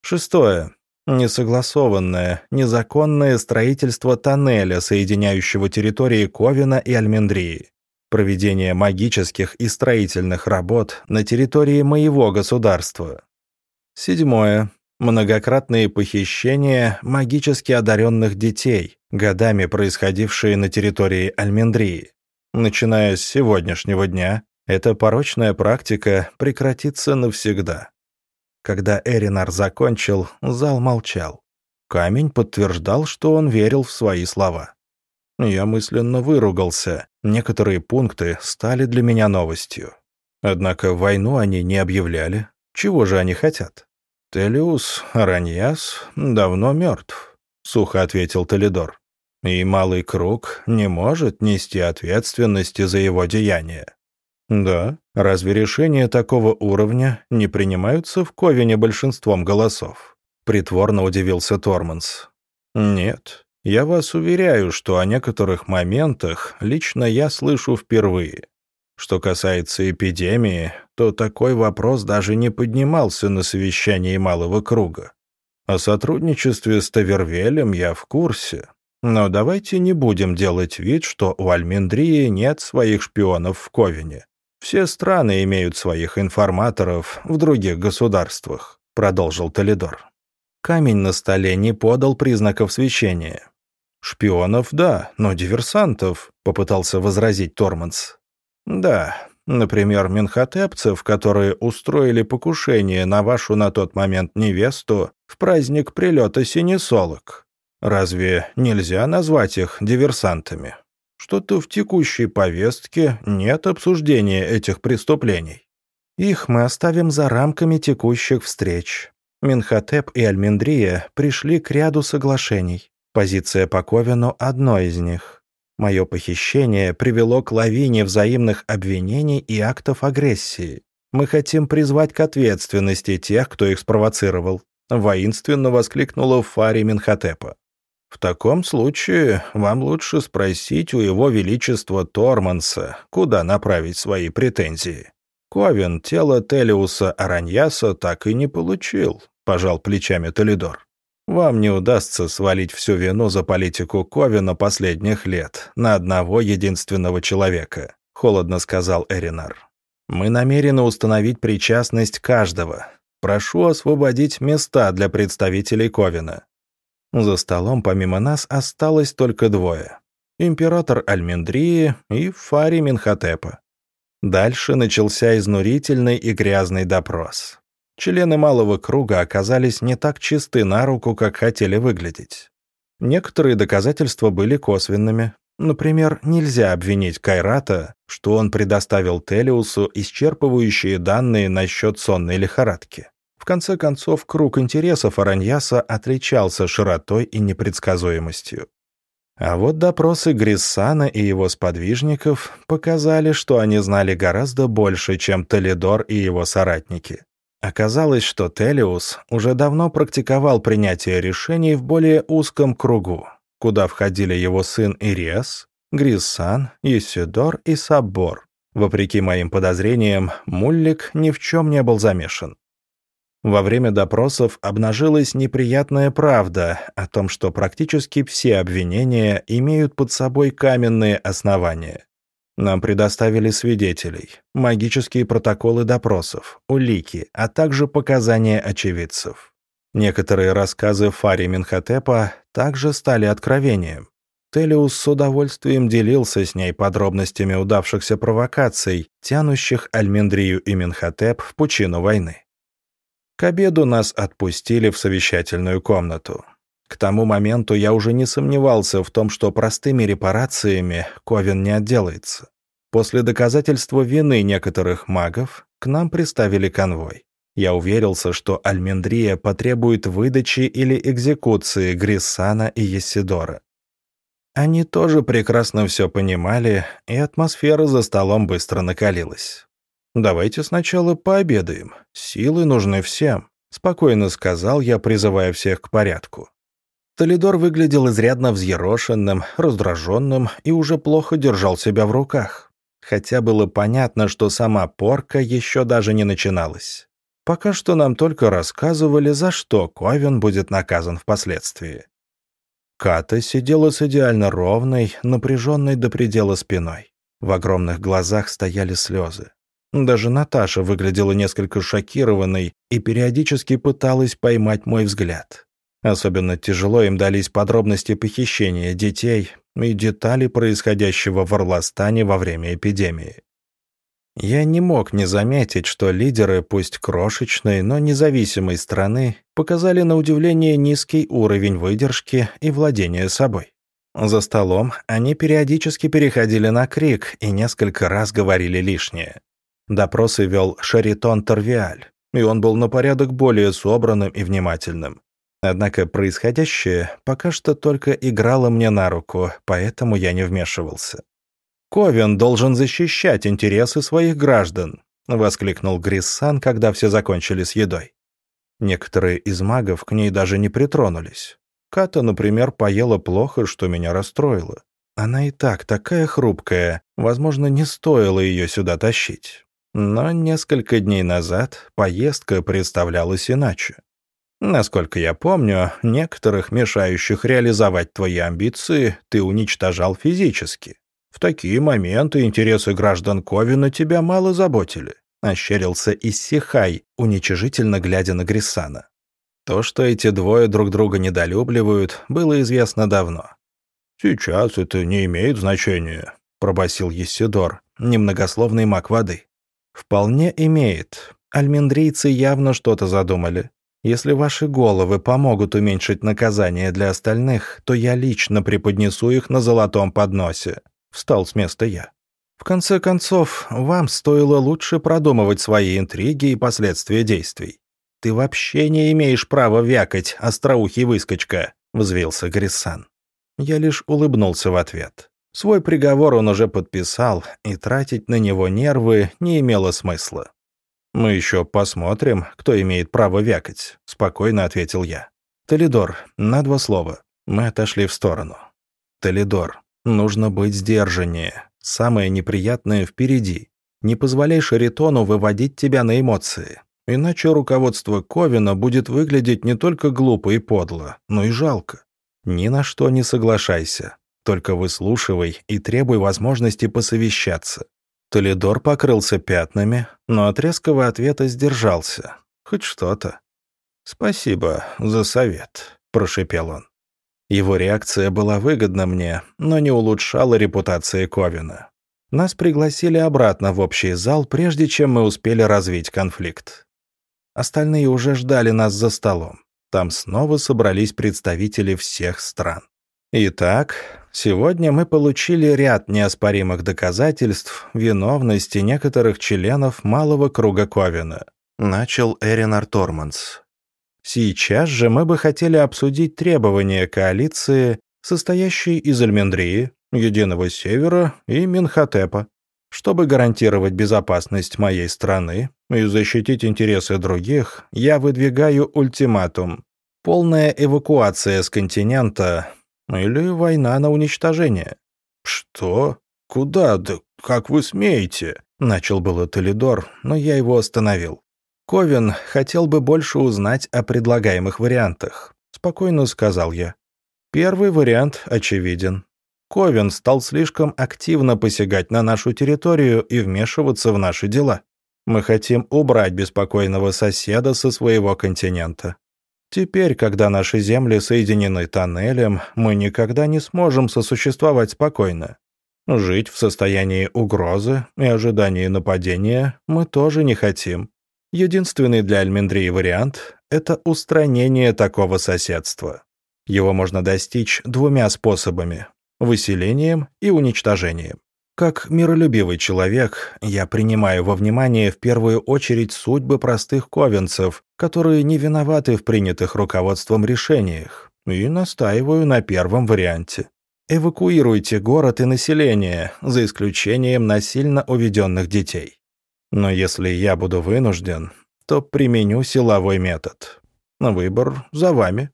Шестое. Несогласованное, незаконное строительство тоннеля, соединяющего территории Ковина и Альмендрии. Проведение магических и строительных работ на территории моего государства. Седьмое многократные похищения магически одаренных детей, годами происходившие на территории Альмендрии. Начиная с сегодняшнего дня, эта порочная практика прекратится навсегда. Когда Эринар закончил, зал молчал. Камень подтверждал, что он верил в свои слова. Я мысленно выругался. Некоторые пункты стали для меня новостью. Однако войну они не объявляли. Чего же они хотят? «Телиус Араньяс давно мертв», — сухо ответил Толидор. «И Малый Круг не может нести ответственности за его деяния». «Да, разве решения такого уровня не принимаются в Ковине большинством голосов?» — притворно удивился Торманс. «Нет, я вас уверяю, что о некоторых моментах лично я слышу впервые. Что касается эпидемии, то такой вопрос даже не поднимался на совещании малого круга. О сотрудничестве с Тавервелем я в курсе. Но давайте не будем делать вид, что у Альмендрии нет своих шпионов в Ковине. Все страны имеют своих информаторов в других государствах», — продолжил Толидор. Камень на столе не подал признаков свечения. «Шпионов, да, но диверсантов», — попытался возразить Торманс. Да, например, минхотепцев, которые устроили покушение на вашу на тот момент невесту в праздник прилета синесолок. Разве нельзя назвать их диверсантами? Что-то в текущей повестке нет обсуждения этих преступлений. Их мы оставим за рамками текущих встреч. Минхотеп и Альмендрия пришли к ряду соглашений. Позиция по Ковину – одно из них. Мое похищение привело к лавине взаимных обвинений и актов агрессии. Мы хотим призвать к ответственности тех, кто их спровоцировал», — воинственно воскликнула Фари Минхотепа. «В таком случае вам лучше спросить у его величества Торманса, куда направить свои претензии. Ковен тело Телиуса Араньяса так и не получил», — пожал плечами Толидор. Вам не удастся свалить всю вину за политику Ковина последних лет на одного единственного человека», — холодно сказал Эринар. «Мы намерены установить причастность каждого. Прошу освободить места для представителей Ковина». За столом помимо нас осталось только двое. Император Альмендрии и Фари Минхотепа. Дальше начался изнурительный и грязный допрос. Члены малого круга оказались не так чисты на руку, как хотели выглядеть. Некоторые доказательства были косвенными. Например, нельзя обвинить Кайрата, что он предоставил Телиусу исчерпывающие данные насчет сонной лихорадки. В конце концов, круг интересов Араньяса отличался широтой и непредсказуемостью. А вот допросы Гриссана и его сподвижников показали, что они знали гораздо больше, чем Толидор и его соратники. Оказалось, что Телиус уже давно практиковал принятие решений в более узком кругу, куда входили его сын Ириас, Гриссан, Исидор и Сабор. Вопреки моим подозрениям, Муллик ни в чем не был замешан. Во время допросов обнажилась неприятная правда о том, что практически все обвинения имеют под собой каменные основания. Нам предоставили свидетелей, магические протоколы допросов, улики, а также показания очевидцев. Некоторые рассказы Фари Минхотепа также стали откровением. Телиус с удовольствием делился с ней подробностями удавшихся провокаций, тянущих Альмендрию и Минхотеп в пучину войны. К обеду нас отпустили в совещательную комнату. К тому моменту я уже не сомневался в том, что простыми репарациями Ковен не отделается. После доказательства вины некоторых магов к нам приставили конвой. Я уверился, что Альмендрия потребует выдачи или экзекуции Гриссана и Есидора. Они тоже прекрасно все понимали, и атмосфера за столом быстро накалилась. «Давайте сначала пообедаем. Силы нужны всем», — спокойно сказал я, призывая всех к порядку. Толидор выглядел изрядно взъерошенным, раздраженным и уже плохо держал себя в руках. Хотя было понятно, что сама порка еще даже не начиналась. Пока что нам только рассказывали, за что Ковен будет наказан впоследствии. Ката сидела с идеально ровной, напряженной до предела спиной. В огромных глазах стояли слезы. Даже Наташа выглядела несколько шокированной и периодически пыталась поймать мой взгляд. Особенно тяжело им дались подробности похищения детей и детали происходящего в Орластане во время эпидемии. Я не мог не заметить, что лидеры, пусть крошечной, но независимой страны, показали на удивление низкий уровень выдержки и владения собой. За столом они периодически переходили на крик и несколько раз говорили лишнее. Допросы вел Шаритон Торвиаль, и он был на порядок более собранным и внимательным. Однако происходящее пока что только играло мне на руку, поэтому я не вмешивался. Ковен должен защищать интересы своих граждан», — воскликнул Гриссан, когда все закончили с едой. Некоторые из магов к ней даже не притронулись. Ката, например, поела плохо, что меня расстроило. Она и так такая хрупкая, возможно, не стоило ее сюда тащить. Но несколько дней назад поездка представлялась иначе. Насколько я помню, некоторых мешающих реализовать твои амбиции ты уничтожал физически. В такие моменты интересы граждан Ковина тебя мало заботили», — ощерился Иссихай, уничижительно глядя на Гриссана. То, что эти двое друг друга недолюбливают, было известно давно. «Сейчас это не имеет значения», — пробасил Ессидор, немногословный маг воды. «Вполне имеет. Альмендрийцы явно что-то задумали. Если ваши головы помогут уменьшить наказание для остальных, то я лично преподнесу их на золотом подносе. Встал с места я. В конце концов, вам стоило лучше продумывать свои интриги и последствия действий. Ты вообще не имеешь права вякать, остроухий выскочка, взвился Гриссан. Я лишь улыбнулся в ответ. Свой приговор он уже подписал, и тратить на него нервы не имело смысла. «Мы еще посмотрим, кто имеет право вякать», — спокойно ответил я. «Толидор, на два слова». Мы отошли в сторону. «Толидор, Нужно быть сдержаннее. Самое неприятное впереди. Не позволяй Шаритону выводить тебя на эмоции. Иначе руководство Ковина будет выглядеть не только глупо и подло, но и жалко. Ни на что не соглашайся. Только выслушивай и требуй возможности посовещаться. Толидор покрылся пятнами, но от резкого ответа сдержался. Хоть что-то. «Спасибо за совет», — прошепел он. Его реакция была выгодна мне, но не улучшала репутации Ковина. Нас пригласили обратно в общий зал, прежде чем мы успели развить конфликт. Остальные уже ждали нас за столом. Там снова собрались представители всех стран. Итак, сегодня мы получили ряд неоспоримых доказательств виновности некоторых членов малого круга Ковина. начал Эринар Торманс. Сейчас же мы бы хотели обсудить требования коалиции, состоящей из Альмендрии, Единого Севера и Минхотепа. Чтобы гарантировать безопасность моей страны и защитить интересы других, я выдвигаю ультиматум. Полная эвакуация с континента или война на уничтожение. «Что? Куда? Да как вы смеете?» Начал было Толидор, но я его остановил. Ковен хотел бы больше узнать о предлагаемых вариантах. Спокойно сказал я. Первый вариант очевиден. Ковен стал слишком активно посягать на нашу территорию и вмешиваться в наши дела. Мы хотим убрать беспокойного соседа со своего континента. Теперь, когда наши земли соединены тоннелем, мы никогда не сможем сосуществовать спокойно. Жить в состоянии угрозы и ожидания нападения мы тоже не хотим. Единственный для Альмендрии вариант – это устранение такого соседства. Его можно достичь двумя способами – выселением и уничтожением. Как миролюбивый человек, я принимаю во внимание в первую очередь судьбы простых ковенцев, которые не виноваты в принятых руководством решениях, и настаиваю на первом варианте. Эвакуируйте город и население, за исключением насильно уведенных детей. Но если я буду вынужден, то применю силовой метод. Выбор за вами.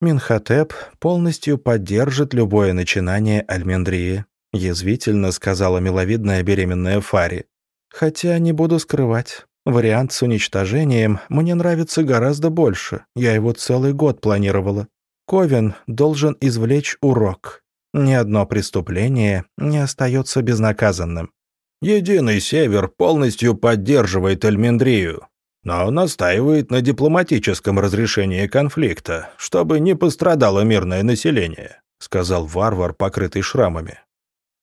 Минхотеп полностью поддержит любое начинание Альмендрии, язвительно сказала миловидная беременная Фари. Хотя не буду скрывать, вариант с уничтожением мне нравится гораздо больше. Я его целый год планировала. Ковен должен извлечь урок ни одно преступление не остается безнаказанным. Единый Север полностью поддерживает Эльмендрию, но настаивает на дипломатическом разрешении конфликта, чтобы не пострадало мирное население», сказал варвар, покрытый шрамами.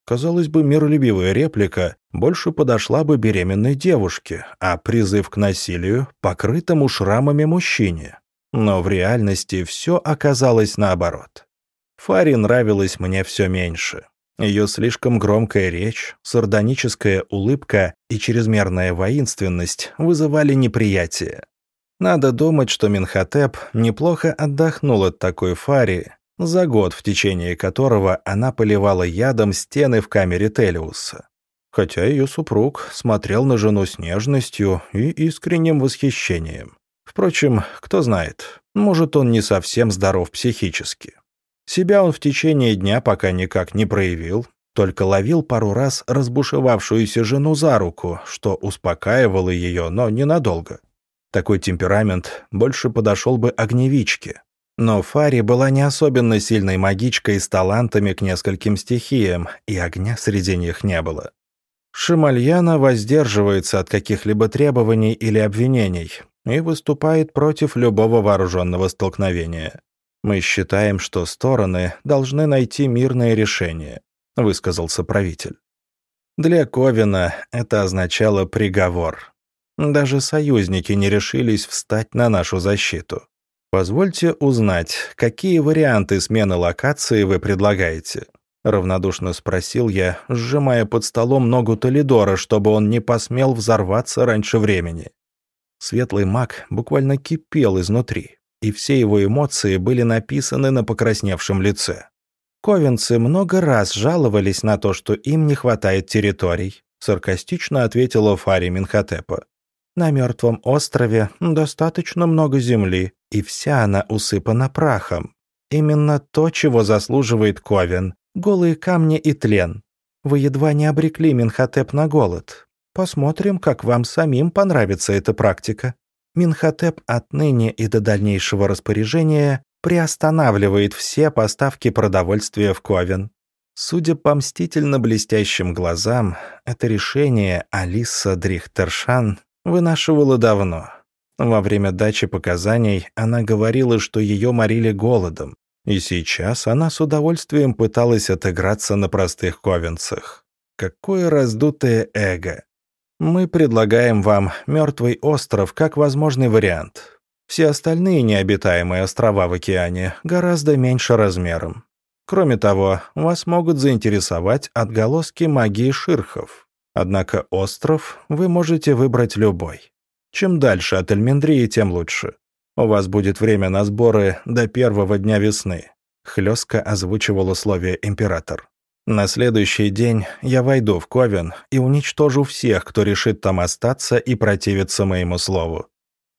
Казалось бы, миролюбивая реплика больше подошла бы беременной девушке, а призыв к насилию — покрытому шрамами мужчине. Но в реальности все оказалось наоборот. Фаре нравилось мне все меньше. Ее слишком громкая речь, сардоническая улыбка и чрезмерная воинственность вызывали неприятие. Надо думать, что Минхотеп неплохо отдохнул от такой Фари, за год, в течение которого она поливала ядом стены в камере Телиуса. Хотя ее супруг смотрел на жену с нежностью и искренним восхищением. Впрочем, кто знает, может, он не совсем здоров психически. Себя он в течение дня пока никак не проявил, только ловил пару раз разбушевавшуюся жену за руку, что успокаивало ее, но ненадолго. Такой темперамент больше подошел бы огневичке. Но Фари была не особенно сильной магичкой с талантами к нескольким стихиям, и огня среди них не было. Шамальяна воздерживается от каких-либо требований или обвинений и выступает против любого вооруженного столкновения. Мы считаем, что стороны должны найти мирное решение», — высказался правитель. Для Ковина это означало приговор. Даже союзники не решились встать на нашу защиту. Позвольте узнать, какие варианты смены локации вы предлагаете?» Равнодушно спросил я, сжимая под столом ногу Толидора, чтобы он не посмел взорваться раньше времени. Светлый маг буквально кипел изнутри и все его эмоции были написаны на покрасневшем лице. Ковенцы много раз жаловались на то, что им не хватает территорий, саркастично ответила Фари Минхотепа. На мертвом острове достаточно много земли, и вся она усыпана прахом. Именно то, чего заслуживает Ковен — голые камни и тлен. Вы едва не обрекли Минхотеп на голод. Посмотрим, как вам самим понравится эта практика. Минхотеп отныне и до дальнейшего распоряжения приостанавливает все поставки продовольствия в Ковен. Судя по мстительно блестящим глазам, это решение Алиса Дрихтершан вынашивала давно. Во время дачи показаний она говорила, что ее морили голодом, и сейчас она с удовольствием пыталась отыграться на простых ковенцах. Какое раздутое эго! Мы предлагаем вам мертвый остров как возможный вариант. Все остальные необитаемые острова в океане гораздо меньше размером. Кроме того, вас могут заинтересовать отголоски магии ширхов. Однако остров вы можете выбрать любой. Чем дальше от Эльмендрии, тем лучше. У вас будет время на сборы до первого дня весны», — хлестко озвучивал условие император. «На следующий день я войду в Ковен и уничтожу всех, кто решит там остаться и противиться моему слову.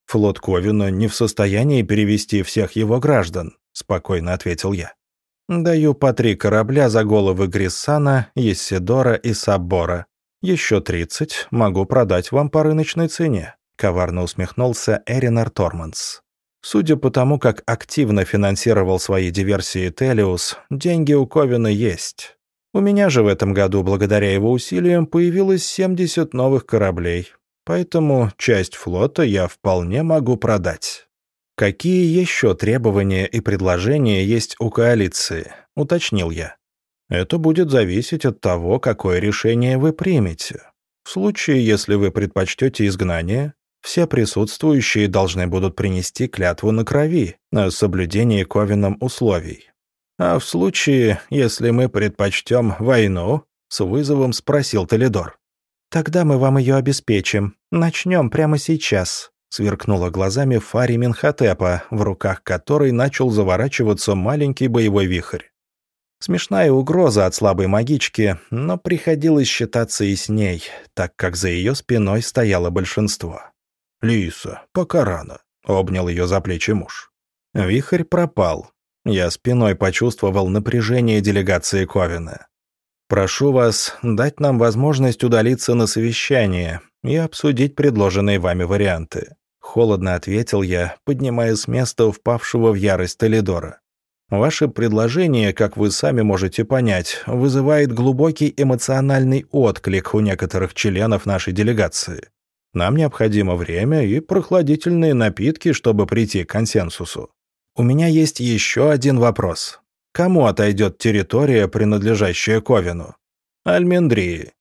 Флот Ковина не в состоянии перевести всех его граждан», — спокойно ответил я. «Даю по три корабля за головы Гриссана, Ессидора и Саббора. Еще тридцать могу продать вам по рыночной цене», — коварно усмехнулся Эринар Торманс. Судя по тому, как активно финансировал свои диверсии Телиус, деньги у Ковина есть. У меня же в этом году, благодаря его усилиям, появилось 70 новых кораблей, поэтому часть флота я вполне могу продать. Какие еще требования и предложения есть у коалиции, уточнил я. Это будет зависеть от того, какое решение вы примете. В случае, если вы предпочтете изгнание, все присутствующие должны будут принести клятву на крови на соблюдение Ковином условий. А в случае, если мы предпочтем войну, с вызовом спросил Толидор. «Тогда мы вам ее обеспечим. Начнем прямо сейчас», — сверкнула глазами Фари Минхотепа, в руках которой начал заворачиваться маленький боевой вихрь. Смешная угроза от слабой магички, но приходилось считаться и с ней, так как за ее спиной стояло большинство. «Лиса, пока рано», — обнял ее за плечи муж. Вихрь пропал. Я спиной почувствовал напряжение делегации Ковина. «Прошу вас дать нам возможность удалиться на совещание и обсудить предложенные вами варианты», — холодно ответил я, поднимая с места впавшего в ярость Толидора. «Ваше предложение, как вы сами можете понять, вызывает глубокий эмоциональный отклик у некоторых членов нашей делегации. Нам необходимо время и прохладительные напитки, чтобы прийти к консенсусу. У меня есть еще один вопрос. Кому отойдет территория, принадлежащая Ковину? Альмендрии.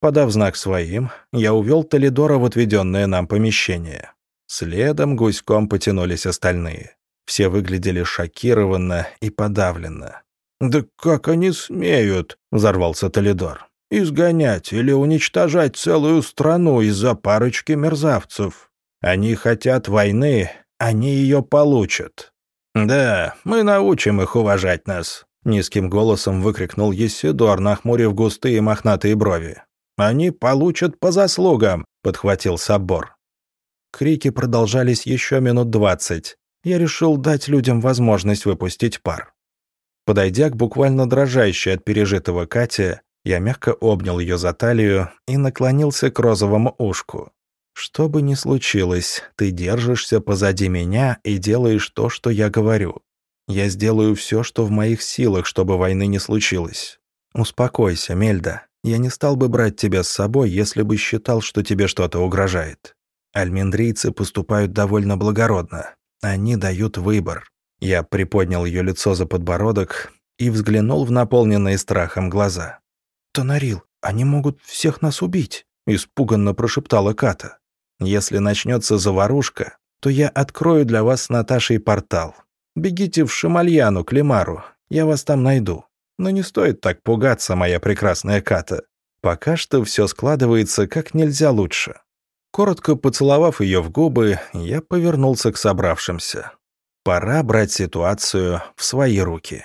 Подав знак своим, я увел Толидора в отведенное нам помещение. Следом гуськом потянулись остальные. Все выглядели шокированно и подавленно. «Да как они смеют?» — взорвался Толидор. Изгонять или уничтожать целую страну из-за парочки мерзавцев. Они хотят войны, они ее получат. Да, мы научим их уважать нас. Низким голосом выкрикнул Есидор, нахмурив густые мохнатые брови. «Они получат по заслугам», — подхватил собор. Крики продолжались еще минут двадцать. Я решил дать людям возможность выпустить пар. Подойдя к буквально дрожащей от пережитого Кате, я мягко обнял ее за талию и наклонился к розовому ушку. «Что бы ни случилось, ты держишься позади меня и делаешь то, что я говорю. Я сделаю все, что в моих силах, чтобы войны не случилось. Успокойся, Мельда. Я не стал бы брать тебя с собой, если бы считал, что тебе что-то угрожает. Альмендрийцы поступают довольно благородно. Они дают выбор». Я приподнял ее лицо за подбородок и взглянул в наполненные страхом глаза. «Тонарил, они могут всех нас убить», — испуганно прошептала Ката. «Если начнется заварушка, то я открою для вас с Наташей портал. Бегите в Шамальяну, к Лемару, я вас там найду. Но не стоит так пугаться, моя прекрасная Ката. Пока что все складывается как нельзя лучше». Коротко поцеловав ее в губы, я повернулся к собравшимся. Пора брать ситуацию в свои руки.